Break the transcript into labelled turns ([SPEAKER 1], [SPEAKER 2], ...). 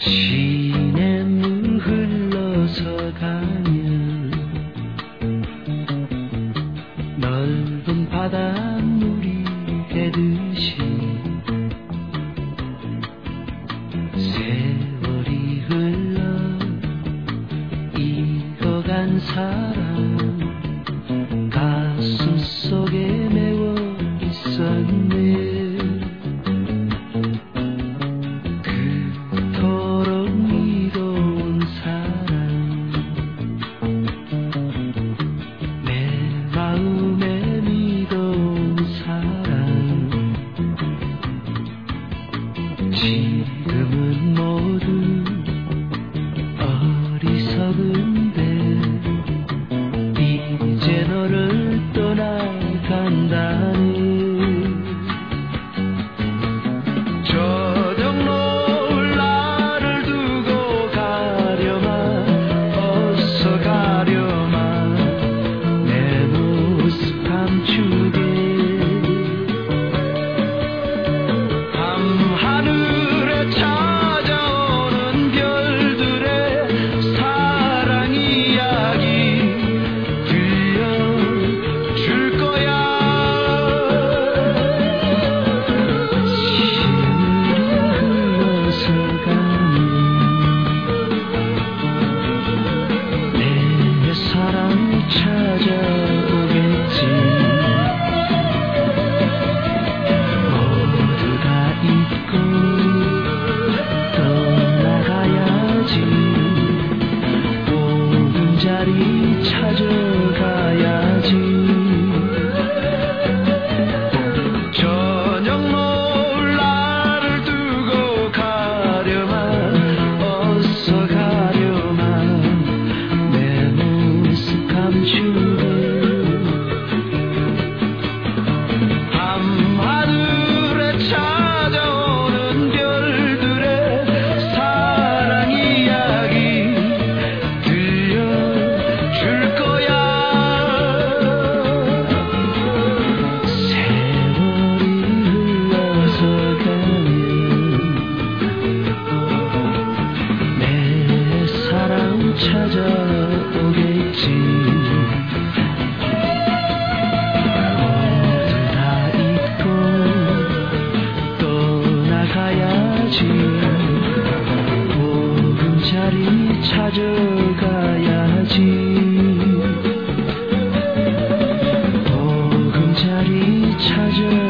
[SPEAKER 1] 시냇물 흘러서 가면 넓은 바닷물이 깨듯이 세월이 흘러 익어간 사람 나를 찾아가. 찾아오겠지. 보금자리 찾아가야지. 보금자리 찾아